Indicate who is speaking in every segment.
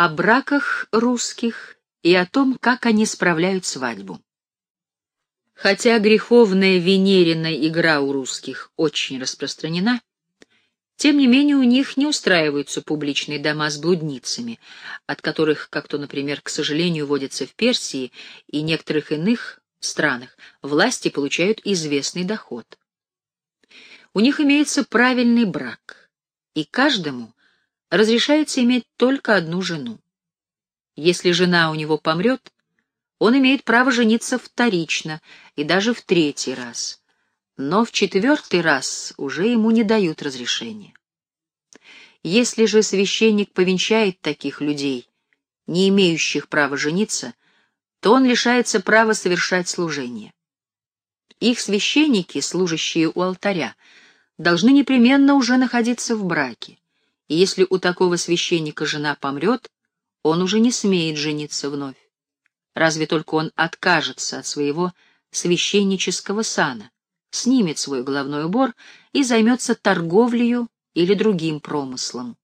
Speaker 1: о браках русских и о том, как они справляют свадьбу. Хотя греховная венерина игра у русских очень распространена, тем не менее у них не устраиваются публичные дома с блудницами, от которых, как то, например, к сожалению, водятся в Персии и некоторых иных странах, власти получают известный доход. У них имеется правильный брак, и каждому разрешается иметь только одну жену. Если жена у него помрет, он имеет право жениться вторично и даже в третий раз, но в четвертый раз уже ему не дают разрешения. Если же священник повенчает таких людей, не имеющих права жениться, то он лишается права совершать служение. Их священники, служащие у алтаря, должны непременно уже находиться в браке, и если у такого священника жена помрет, он уже не смеет жениться вновь. Разве только он откажется от своего священнического сана, снимет свой головной убор и займется торговлею или другим промыслом.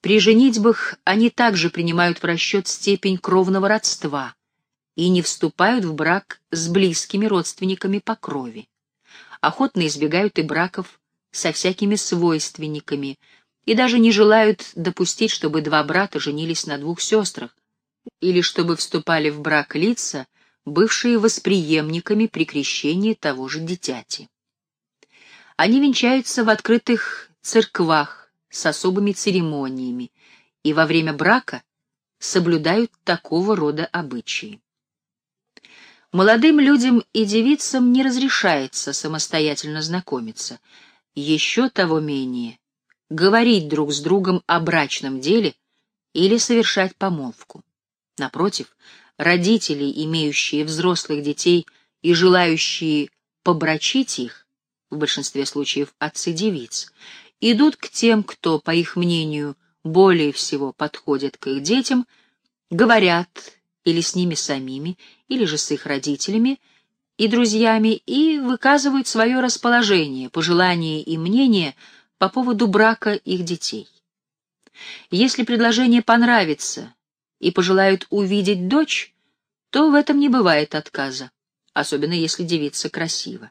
Speaker 1: При женитьбах они также принимают в расчет степень кровного родства и не вступают в брак с близкими родственниками по крови. Охотно избегают и браков со всякими свойственниками и даже не желают допустить, чтобы два брата женились на двух сестрах или чтобы вступали в брак лица, бывшие восприемниками при крещении того же дитяти. Они венчаются в открытых церквах, с особыми церемониями и во время брака соблюдают такого рода обычаи. Молодым людям и девицам не разрешается самостоятельно знакомиться, еще того менее говорить друг с другом о брачном деле или совершать помолвку. Напротив, родители, имеющие взрослых детей и желающие побрачить их, в большинстве случаев отцы девиц, идут к тем, кто, по их мнению, более всего подходит к их детям, говорят или с ними самими, или же с их родителями и друзьями, и выказывают свое расположение, пожелания и мнение по поводу брака их детей. Если предложение понравится и пожелают увидеть дочь, то в этом не бывает отказа, особенно если девица красива.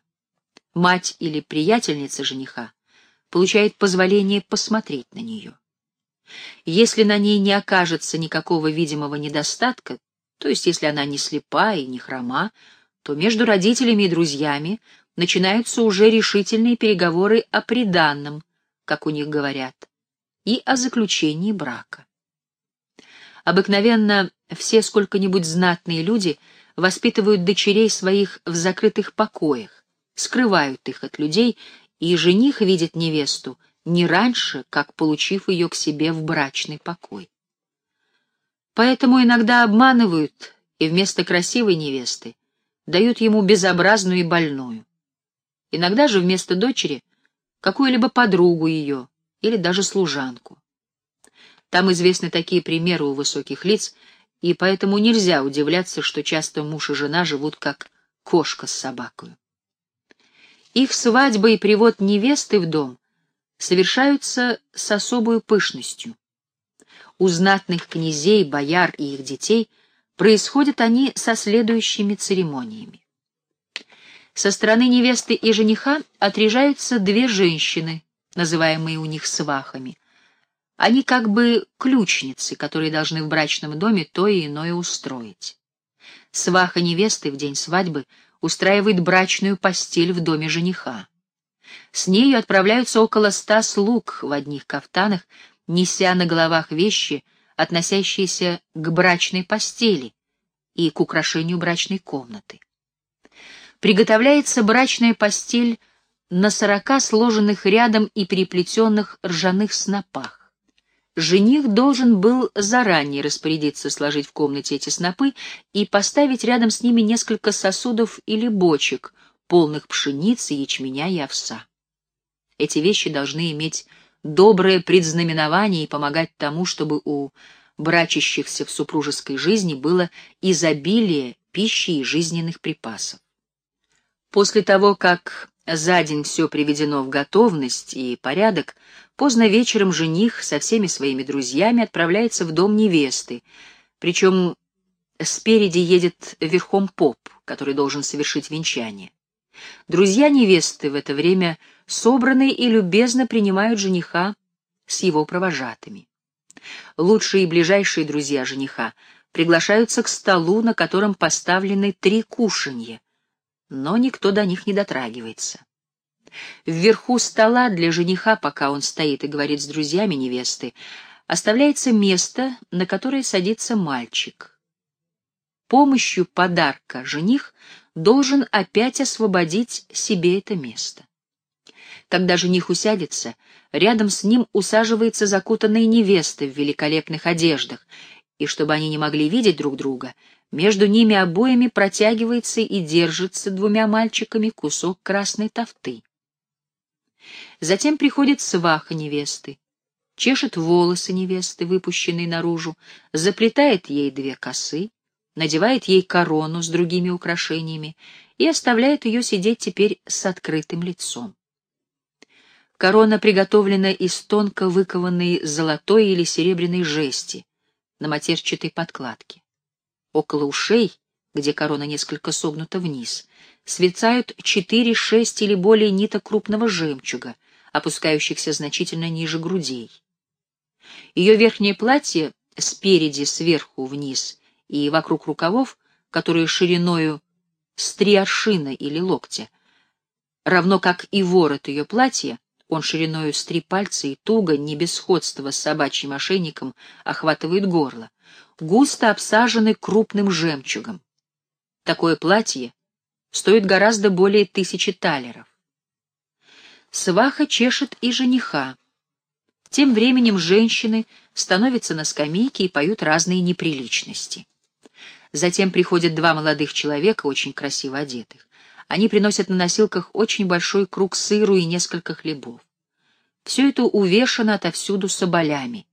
Speaker 1: Мать или приятельница жениха получает позволение посмотреть на нее. Если на ней не окажется никакого видимого недостатка, то есть если она не слепа и не хрома, то между родителями и друзьями начинаются уже решительные переговоры о приданном, как у них говорят, и о заключении брака. Обыкновенно все сколько-нибудь знатные люди воспитывают дочерей своих в закрытых покоях, скрывают их от людей и жених видит невесту не раньше, как получив ее к себе в брачный покой. Поэтому иногда обманывают и вместо красивой невесты дают ему безобразную и больную. Иногда же вместо дочери какую-либо подругу ее или даже служанку. Там известны такие примеры у высоких лиц, и поэтому нельзя удивляться, что часто муж и жена живут как кошка с собакой. Их свадьба и привод невесты в дом совершаются с особой пышностью. У знатных князей, бояр и их детей происходят они со следующими церемониями. Со стороны невесты и жениха отряжаются две женщины, называемые у них свахами. Они как бы ключницы, которые должны в брачном доме то и иное устроить. Сваха невесты в день свадьбы устраивает брачную постель в доме жениха. С нею отправляются около ста слуг в одних кафтанах, неся на головах вещи, относящиеся к брачной постели и к украшению брачной комнаты. Приготовляется брачная постель на сорока сложенных рядом и переплетенных ржаных снопах. Жених должен был заранее распорядиться сложить в комнате эти снопы и поставить рядом с ними несколько сосудов или бочек, полных пшеницы, ячменя и овса. Эти вещи должны иметь доброе предзнаменование и помогать тому, чтобы у брачащихся в супружеской жизни было изобилие пищи и жизненных припасов. После того, как за день все приведено в готовность и порядок, Поздно вечером жених со всеми своими друзьями отправляется в дом невесты, причем спереди едет верхом поп, который должен совершить венчание. Друзья невесты в это время собраны и любезно принимают жениха с его провожатыми. Лучшие и ближайшие друзья жениха приглашаются к столу, на котором поставлены три кушанья, но никто до них не дотрагивается. Вверху стола для жениха, пока он стоит и говорит с друзьями невесты, оставляется место, на которое садится мальчик. Помощью подарка жених должен опять освободить себе это место. Когда жених усядется, рядом с ним усаживается закутанная невеста в великолепных одеждах, и чтобы они не могли видеть друг друга, между ними обоими протягивается и держится двумя мальчиками кусок красной тофты. Затем приходит сваха невесты, чешет волосы невесты, выпущенные наружу, заплетает ей две косы, надевает ей корону с другими украшениями и оставляет ее сидеть теперь с открытым лицом. Корона приготовлена из тонко выкованной золотой или серебряной жести на матерчатой подкладке. Около ушей, где корона несколько согнута вниз, сверцают четыре, шесть или более ниток крупного жемчуга, опускающихся значительно ниже грудей. Ее верхнее платье спереди, сверху вниз и вокруг рукавов, которые шириною с три аршина или локтя, равно как и ворот ее платья, он шириною с три пальца и туго, не без сходства с собачьим ошейником, охватывает горло, густо обсажены крупным жемчугом. Такое платье стоит гораздо более тысячи талеров. Сваха чешет и жениха. Тем временем женщины становятся на скамейке и поют разные неприличности. Затем приходят два молодых человека, очень красиво одетых. Они приносят на носилках очень большой круг сыру и несколько хлебов. Все это увешано отовсюду соболями.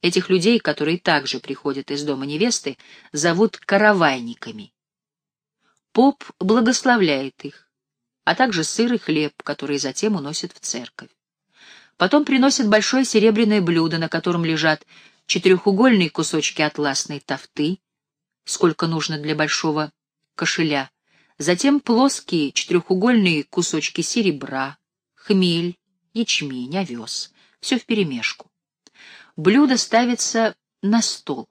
Speaker 1: Этих людей, которые также приходят из дома невесты, зовут каравайниками. Поп благословляет их, а также сыр и хлеб, которые затем уносят в церковь. Потом приносят большое серебряное блюдо, на котором лежат четырехугольные кусочки атласной тофты, сколько нужно для большого кошеля, затем плоские четырехугольные кусочки серебра, хмель, ячмень, овес, все вперемешку. Блюдо ставится на стол.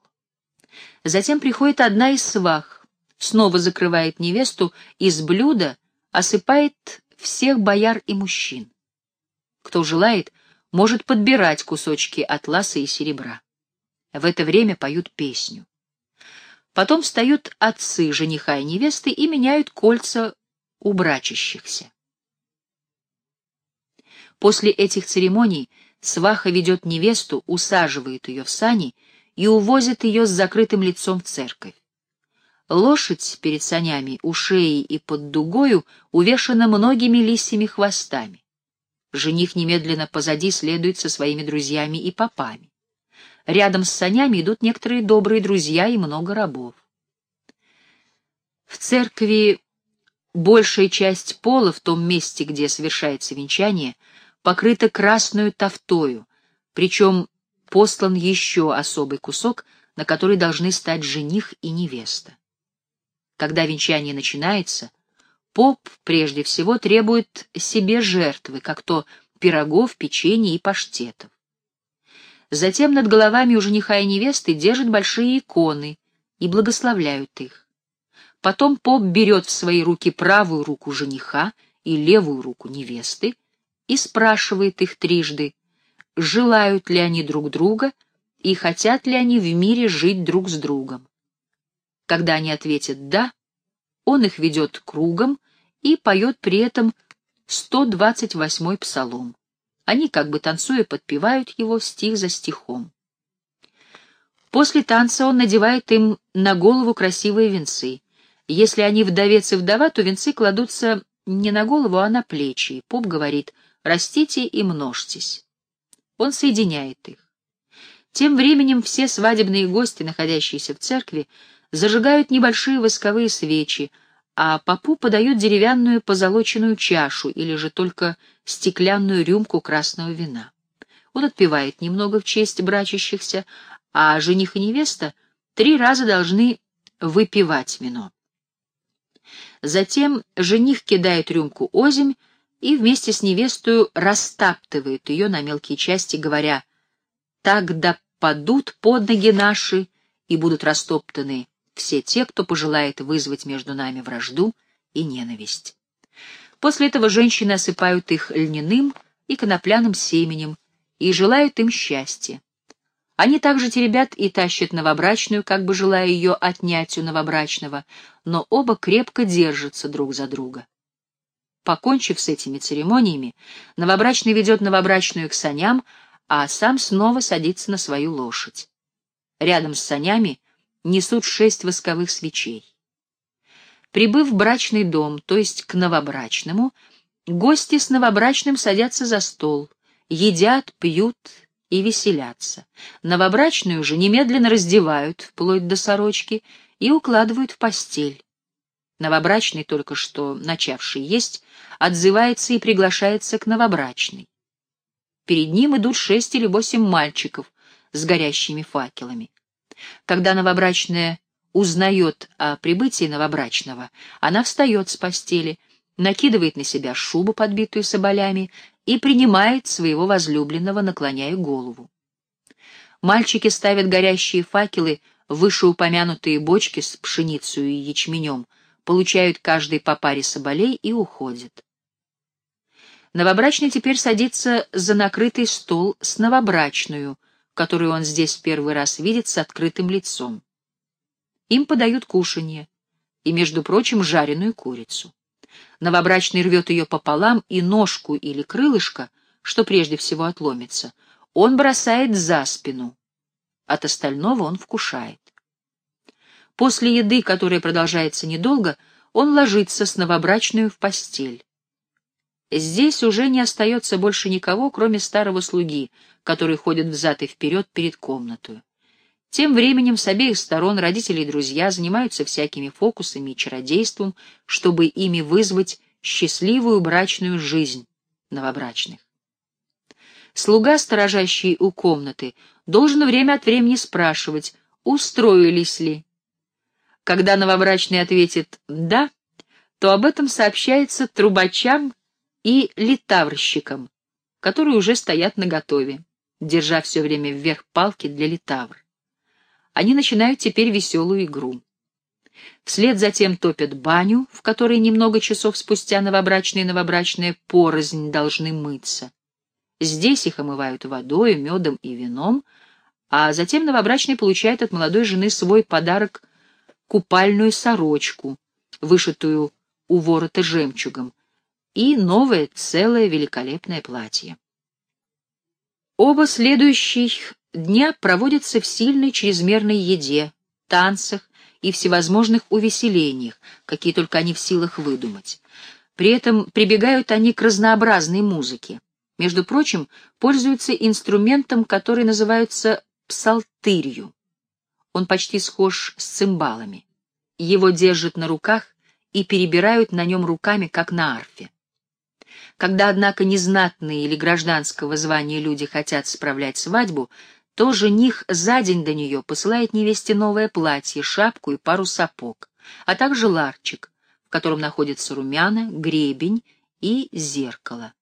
Speaker 1: Затем приходит одна из свах, снова закрывает невесту, из блюда осыпает всех бояр и мужчин. Кто желает, может подбирать кусочки атласа и серебра. В это время поют песню. Потом встают отцы жениха и невесты и меняют кольца у брачащихся. После этих церемоний сваха ведет невесту, усаживает ее в сани и увозит ее с закрытым лицом в церковь. Лошадь перед санями, у шеи и под дугою увешана многими лисьими хвостами. Жених немедленно позади следует со своими друзьями и попами. Рядом с санями идут некоторые добрые друзья и много рабов. В церкви большая часть пола в том месте, где совершается венчание, покрыта красную тофтою, причем послан еще особый кусок, на который должны стать жених и невеста. Когда венчание начинается, поп прежде всего требует себе жертвы, как то пирогов, печенья и паштетов. Затем над головами у жениха и невесты держат большие иконы и благословляют их. Потом поп берет в свои руки правую руку жениха и левую руку невесты и спрашивает их трижды, желают ли они друг друга и хотят ли они в мире жить друг с другом. Когда они ответят «да», он их ведет кругом и поет при этом 128-й псалом. Они, как бы танцуя, подпевают его стих за стихом. После танца он надевает им на голову красивые венцы. Если они вдовец и вдова, то венцы кладутся не на голову, а на плечи. И поп говорит «растите и множьтесь». Он соединяет их. Тем временем все свадебные гости, находящиеся в церкви, зажигают небольшие восковые свечи, а попу подают деревянную позолоченную чашу или же только стеклянную рюмку красного вина. Он отпевает немного в честь брачащихся, а жених и невеста три раза должны выпивать вино. Затем жених кидает рюмку озимь и вместе с невестою растаптывает ее на мелкие части, говоря «Так падут под ноги наши и будут растоптаны все те, кто пожелает вызвать между нами вражду и ненависть». После этого женщины осыпают их льняным и конопляным семенем и желают им счастья. Они также теребят и тащат новобрачную, как бы желая ее отнять у новобрачного, но оба крепко держатся друг за друга. Покончив с этими церемониями, новобрачный ведет новобрачную к саням, а сам снова садится на свою лошадь. Рядом с санями несут шесть восковых свечей. Прибыв в брачный дом, то есть к новобрачному, гости с новобрачным садятся за стол, едят, пьют и веселятся. Новобрачную же немедленно раздевают, вплоть до сорочки, и укладывают в постель. Новобрачный, только что начавший есть, отзывается и приглашается к новобрачной. Перед ним идут шесть или восемь мальчиков с горящими факелами. Когда новобрачная узнает о прибытии новобрачного, она встает с постели, накидывает на себя шубу, подбитую соболями, и принимает своего возлюбленного, наклоняя голову. Мальчики ставят горящие факелы вышеупомянутые бочки с пшеницей и ячменем, получают каждый по паре соболей и уходят. Новобрачный теперь садится за накрытый стол с новобрачную, которую он здесь в первый раз видит с открытым лицом. Им подают кушанье и, между прочим, жареную курицу. Новобрачный рвет ее пополам, и ножку или крылышко, что прежде всего отломится, он бросает за спину. От остального он вкушает. После еды, которая продолжается недолго, он ложится с новобрачную в постель. Здесь уже не остается больше никого, кроме старого слуги, который ходит взад и вперед перед комнатой. Тем временем с обеих сторон родители и друзья занимаются всякими фокусами и чародейством, чтобы ими вызвать счастливую брачную жизнь новобрачных. Слуга, сторожащий у комнаты, должен время от времени спрашивать, устроились ли. Когда новобрачный ответит «да», то об этом сообщается трубачам и литаврщикам, которые уже стоят наготове, держа все время вверх палки для литавр они начинают теперь веселую игру. Вслед затем топят баню, в которой немного часов спустя новобрачные и новобрачные порознь должны мыться. Здесь их омывают водой, медом и вином, а затем новобрачный получает от молодой жены свой подарок — купальную сорочку, вышитую у ворота жемчугом, и новое целое великолепное платье. Оба следующих дня проводятся в сильной чрезмерной еде, танцах и всевозможных увеселениях, какие только они в силах выдумать. При этом прибегают они к разнообразной музыке. Между прочим, пользуются инструментом, который называется псалтырью. Он почти схож с цимбалами. Его держат на руках и перебирают на нем руками, как на арфе. Когда, однако, незнатные или гражданского звания люди хотят справлять свадьбу, то жених за день до нее посылает невесте новое платье, шапку и пару сапог, а также ларчик, в котором находится румяна, гребень и зеркало.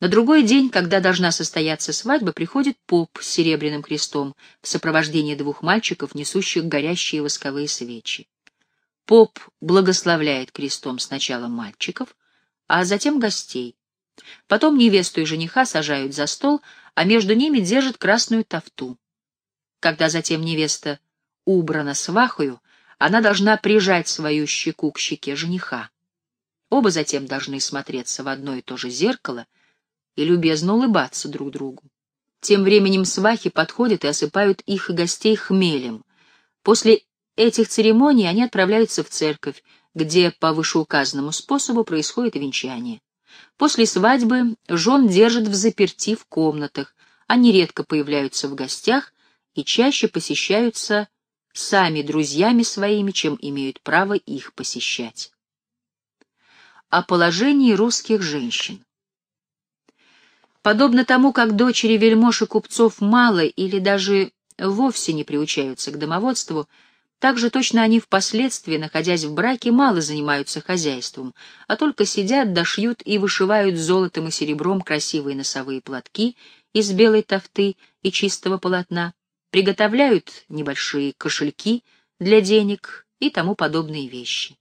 Speaker 1: На другой день, когда должна состояться свадьба, приходит поп с серебряным крестом в сопровождении двух мальчиков, несущих горящие восковые свечи. Поп благословляет крестом сначала мальчиков, а затем гостей. Потом невесту и жениха сажают за стол, а между ними держит красную тафту. Когда затем невеста убрана свахою, она должна прижать свою щеку к щеке жениха. Оба затем должны смотреться в одно и то же зеркало и любезно улыбаться друг другу. Тем временем свахи подходят и осыпают их и гостей хмелем. После этих церемоний они отправляются в церковь, где по вышеуказанному способу происходит венчание. После свадьбы жен держат в заперти в комнатах, они редко появляются в гостях и чаще посещаются сами друзьями своими, чем имеют право их посещать. О положении русских женщин Подобно тому, как дочери вельмож и купцов мало или даже вовсе не приучаются к домоводству, так же точно они впоследствии, находясь в браке, мало занимаются хозяйством, а только сидят, дошьют и вышивают золотом и серебром красивые носовые платки из белой тофты и чистого полотна, приготовляют небольшие кошельки для денег и тому подобные вещи.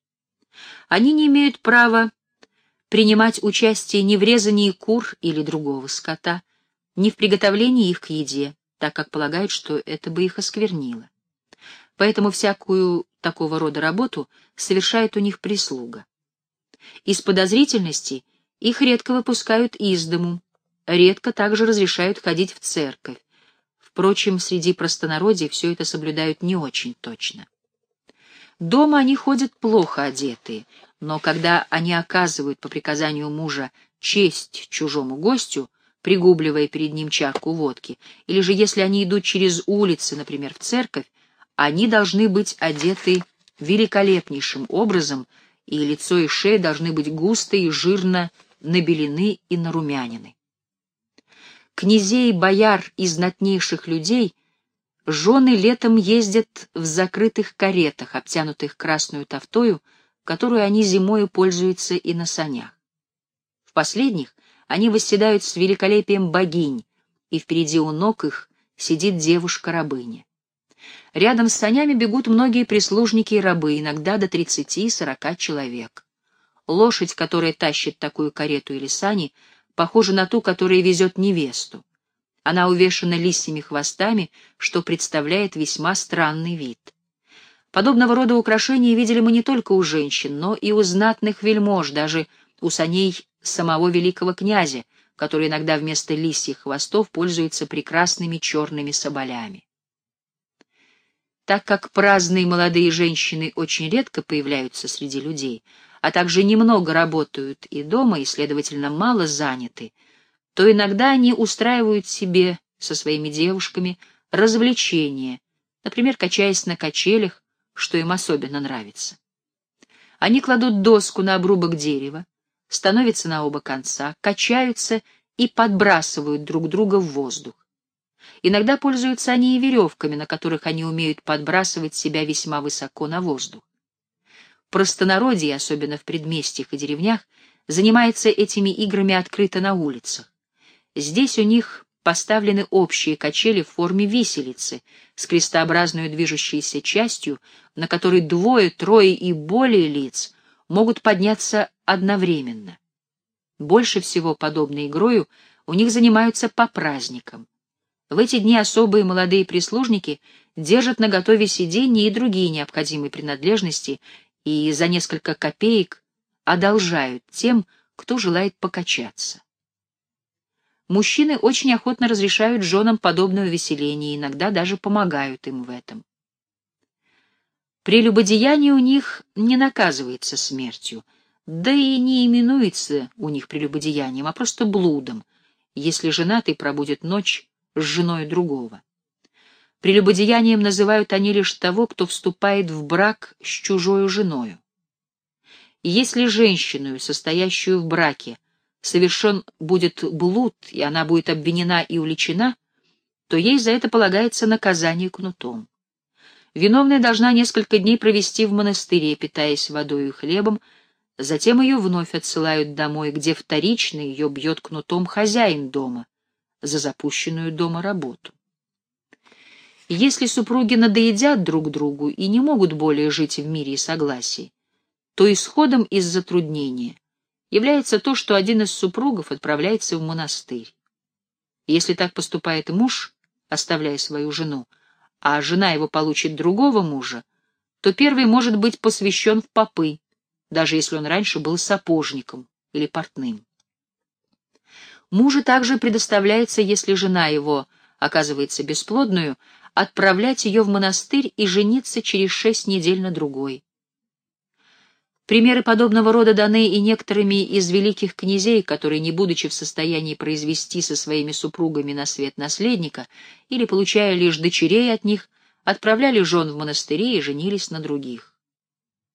Speaker 1: Они не имеют права принимать участие ни в резании кур или другого скота, ни в приготовлении их к еде, так как полагают, что это бы их осквернило. Поэтому всякую такого рода работу совершает у них прислуга. Из подозрительности их редко выпускают из дому, редко также разрешают ходить в церковь. Впрочем, среди простонародья все это соблюдают не очень точно. Дома они ходят плохо одетые, но когда они оказывают по приказанию мужа честь чужому гостю, пригубливая перед ним чарку водки, или же если они идут через улицы, например, в церковь, они должны быть одеты великолепнейшим образом, и лицо и шея должны быть густо и жирно набелены и нарумянины. Князей, бояр и знатнейших людей жены летом ездят в закрытых каретах, обтянутых красную тофтою, которую они зимою пользуются и на санях. В последних они восседают с великолепием богинь, и впереди у ног их сидит девушка-рабыня. Рядом с санями бегут многие прислужники и рабы, иногда до тридцати-сорока человек. Лошадь, которая тащит такую карету или сани, похожа на ту, которая везет невесту. Она увешана лисьими хвостами, что представляет весьма странный вид. Подобного рода украшения видели мы не только у женщин, но и у знатных вельмож, даже у саней самого великого князя, который иногда вместо лисьих хвостов пользуется прекрасными черными соболями. Так как праздные молодые женщины очень редко появляются среди людей, а также немного работают и дома, и, следовательно, мало заняты, то иногда они устраивают себе со своими девушками развлечения, например, качаясь на качелях что им особенно нравится. Они кладут доску на обрубок дерева, становятся на оба конца, качаются и подбрасывают друг друга в воздух. Иногда пользуются они и веревками, на которых они умеют подбрасывать себя весьма высоко на воздух. Простонародье, особенно в предместьях и деревнях, занимается этими играми открыто на улицах. Здесь у них поставлены общие качели в форме виселицы с крестообразной движущейся частью, на которой двое, трое и более лиц могут подняться одновременно. Больше всего подобной игрою у них занимаются по праздникам. В эти дни особые молодые прислужники держат наготове сиденья и другие необходимые принадлежности и за несколько копеек одолжают тем, кто желает покачаться. Мужчины очень охотно разрешают женам подобное увеселение и иногда даже помогают им в этом. Прелюбодеяние у них не наказывается смертью, да и не именуется у них прелюбодеянием, а просто блудом, если женатый пробудет ночь с женой другого. Прелюбодеянием называют они лишь того, кто вступает в брак с чужой женою. Если женщину, состоящую в браке, совершен будет блуд, и она будет обвинена и уличена, то ей за это полагается наказание кнутом. Виновная должна несколько дней провести в монастыре, питаясь водой и хлебом, затем ее вновь отсылают домой, где вторично ее бьет кнутом хозяин дома за запущенную дома работу. Если супруги надоедят друг другу и не могут более жить в мире и согласии, то исходом из затруднения является то, что один из супругов отправляется в монастырь. Если так поступает муж, оставляя свою жену, а жена его получит другого мужа, то первый может быть посвящен в попы, даже если он раньше был сапожником или портным. Мужу также предоставляется, если жена его оказывается бесплодную, отправлять ее в монастырь и жениться через шесть недель на другой. Примеры подобного рода даны и некоторыми из великих князей, которые, не будучи в состоянии произвести со своими супругами на свет наследника или получая лишь дочерей от них, отправляли жен в монастыри и женились на других.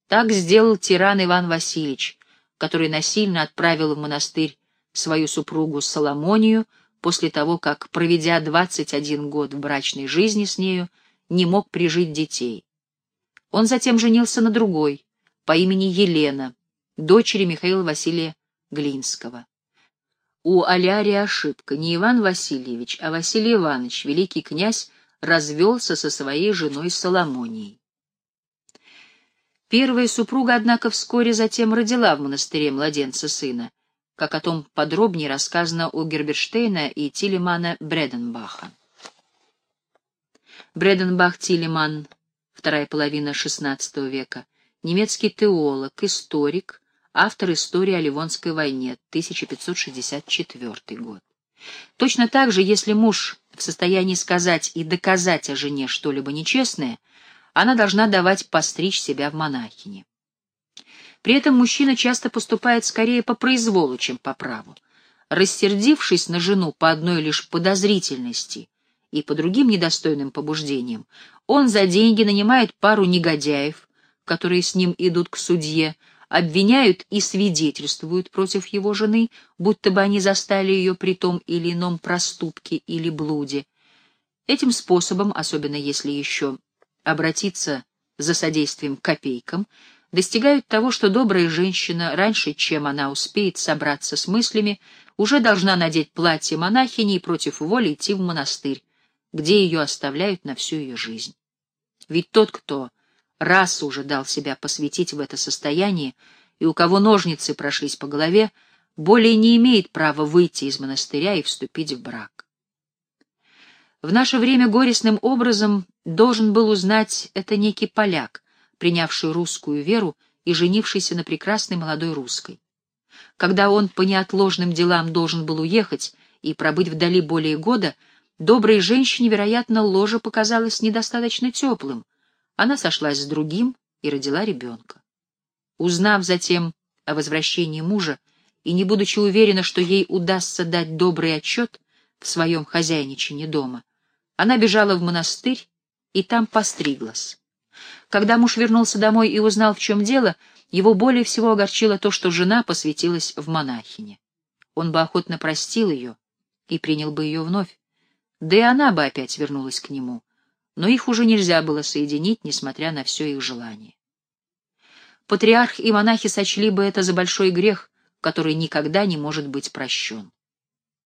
Speaker 1: Так сделал тиран Иван Васильевич, который насильно отправил в монастырь свою супругу Соломонию, после того, как, проведя 21 год в брачной жизни с нею, не мог прижить детей. Он затем женился на другой, по имени Елена, дочери Михаила Василия Глинского. У Алярия ошибка. Не Иван Васильевич, а Василий Иванович, великий князь, развелся со своей женой Соломонией. Первая супруга, однако, вскоре затем родила в монастыре младенца сына, как о том подробнее рассказано у Герберштейна и Тилемана Бреденбаха. Бреденбах Тилеман, вторая половина XVI века, немецкий теолог, историк, автор истории о Ливонской войне, 1564 год. Точно так же, если муж в состоянии сказать и доказать о жене что-либо нечестное, она должна давать постричь себя в монахини. При этом мужчина часто поступает скорее по произволу, чем по праву. Рассердившись на жену по одной лишь подозрительности и по другим недостойным побуждениям, он за деньги нанимает пару негодяев, которые с ним идут к судье, обвиняют и свидетельствуют против его жены, будто бы они застали ее при том или ином проступке или блуде. Этим способом, особенно если еще обратиться за содействием копейкам, достигают того, что добрая женщина, раньше, чем она успеет собраться с мыслями, уже должна надеть платье монахини и против воли идти в монастырь, где ее оставляют на всю ее жизнь. Ведь тот, кто раз уже дал себя посвятить в это состояние, и у кого ножницы прошлись по голове, более не имеет права выйти из монастыря и вступить в брак. В наше время горестным образом должен был узнать это некий поляк, принявший русскую веру и женившийся на прекрасной молодой русской. Когда он по неотложным делам должен был уехать и пробыть вдали более года, доброй женщине, вероятно, ложа показалось недостаточно теплым. Она сошлась с другим и родила ребенка. Узнав затем о возвращении мужа и не будучи уверена, что ей удастся дать добрый отчет в своем хозяйничании дома, она бежала в монастырь и там постриглась. Когда муж вернулся домой и узнал, в чем дело, его более всего огорчило то, что жена посвятилась в монахине. Он бы охотно простил ее и принял бы ее вновь, да и она бы опять вернулась к нему, но их уже нельзя было соединить, несмотря на все их желание. Патриарх и монахи сочли бы это за большой грех, который никогда не может быть прощен.